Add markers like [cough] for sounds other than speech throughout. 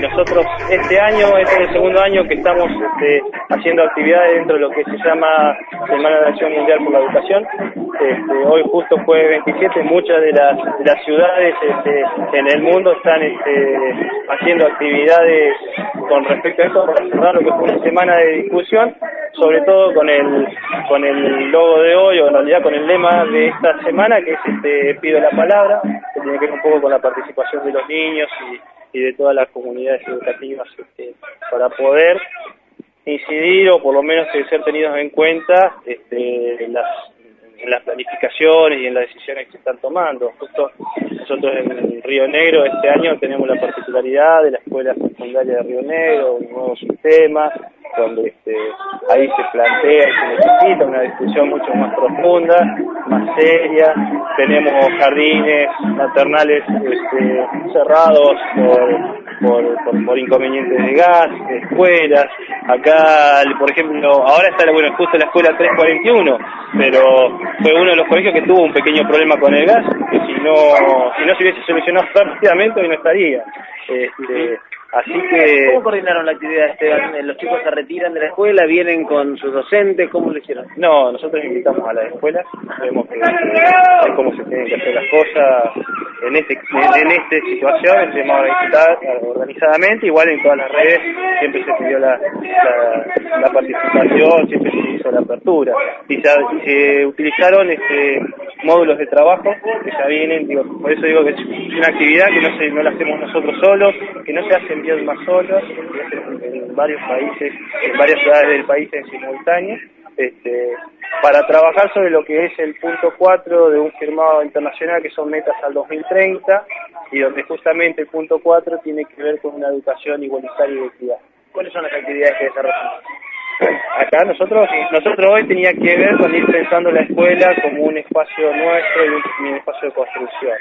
nosotros este año, este es el segundo año que estamos este, haciendo actividades dentro de lo que se llama Semana de Acción Mundial por la Educación. Este, hoy justo fue 27, muchas de las, de las ciudades este, en el mundo están haciendo actividades con respecto a esto para cerrar lo que fue una semana de discusión, sobre todo con el con el logo de hoy, o en realidad con el lema de esta semana, que es Pido la Palabra, que tiene que ver un poco con la participación de los niños y, y de todas las comunidades educativas este, para poder incidir o por lo menos ser tenidos en cuenta este, en, las, las planificaciones y en las decisiones que se están tomando. Justo nosotros en Río Negro este año tenemos la particularidad de la escuela secundaria de Río Negro, un nuevo sistema, donde este, ahí se plantea y se necesita una discusión mucho más profunda, más seria. Tenemos jardines maternales este, cerrados por, por, inconvenientes de gas, escuelas. Acá, por ejemplo, ahora está bueno, justo la escuela 341, pero fue uno de los colegios que tuvo un pequeño problema con el gas, que si no, si no se hubiese solucionado [laughs] rápidamente hoy no estaría. Este, Así que... ¿Cómo coordinaron la actividad, Esteban? ¿Los chicos se retiran de la escuela, vienen con sus docentes? ¿Cómo lo hicieron? No, nosotros invitamos a las escuelas, vemos que, cómo se tienen que hacer las cosas en este en esta situación, se visitar organizadamente, igual en todas las redes siempre se pidió la, la, participación, siempre se hizo la apertura. Y se, utilizaron este módulos de trabajo que ya vienen, digo, por eso digo que es una actividad que no, se, no la hacemos nosotros solos, que no se hace en más solos, en varios países, en varias ciudades del país en simultáneo, este, para trabajar sobre lo que es el punto 4 de un firmado internacional que son metas al 2030 y donde justamente el punto 4 tiene que ver con una educación igualitaria y equidad. ¿Cuáles son las actividades que desarrollan? Acá nosotros, nosotros hoy tenía que ver con ir pensando la escuela como un espacio nuestro y un espacio de construcción.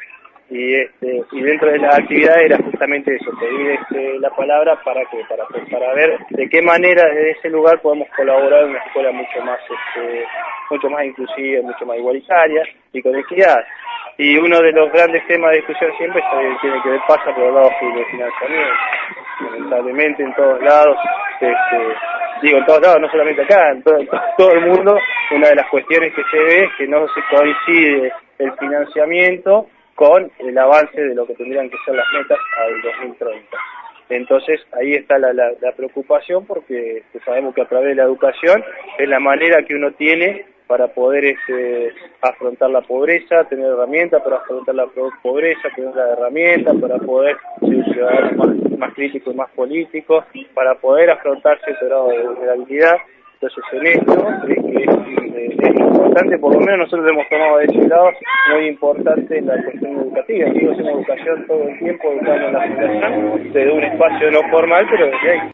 Y este y dentro de la actividad era justamente eso pedir este, la palabra para que para para ver de qué manera desde ese lugar podemos colaborar en una escuela mucho más este, mucho más inclusiva mucho más igualitaria y con equidad. Y uno de los grandes temas de discusión siempre tiene que ver pasa por el lado de financiamiento. Lamentablemente en todos lados este, digo en todos lados no solamente acá en todo, el mundo una de las cuestiones que se ve es que no se coincide el financiamiento con el avance de lo que tendrían que ser las metas al 2030. Entonces ahí está la, preocupación porque sabemos que a través de la educación es la manera que uno tiene para poder este, afrontar la pobreza, tener herramientas para afrontar la pobreza, tener la herramientas para poder ser ciudadanos más, más críticos y más políticos, para poder afrontar cierto grado de vulnerabilidad. Entonces en esto es importante, por lo menos nosotros hemos tomado de ese lado, muy importante la cuestión educativa. Nosotros hacemos educación todo el tiempo, educando en la fundación, desde un espacio no formal, pero desde ahí.